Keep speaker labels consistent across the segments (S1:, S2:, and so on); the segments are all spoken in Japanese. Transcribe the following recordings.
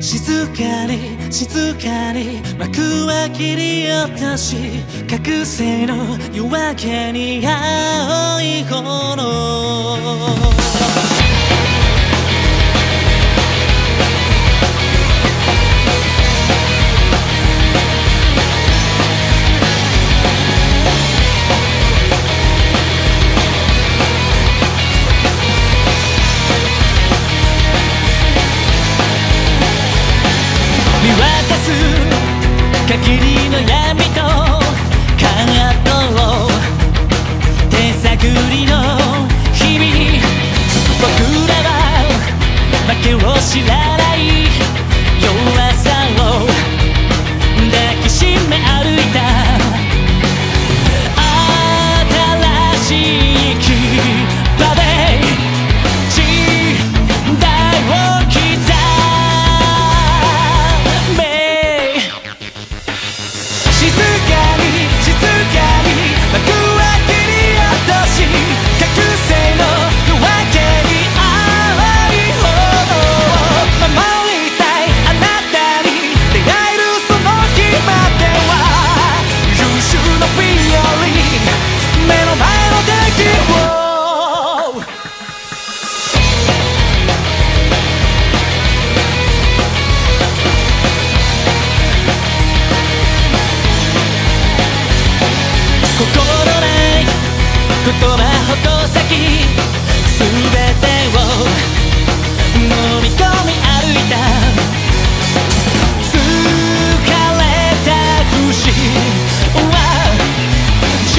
S1: 静かに静かに幕は切り落とし覚醒の夜明けに青い炎限りの闇とカー手探りの日々僕らは負けを知らない心ない言葉ほど先全てを飲み込み歩いた。疲れた節は自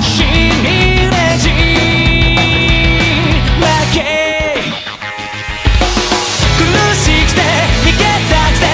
S1: 信にねじ負け。苦しくて逃げたくて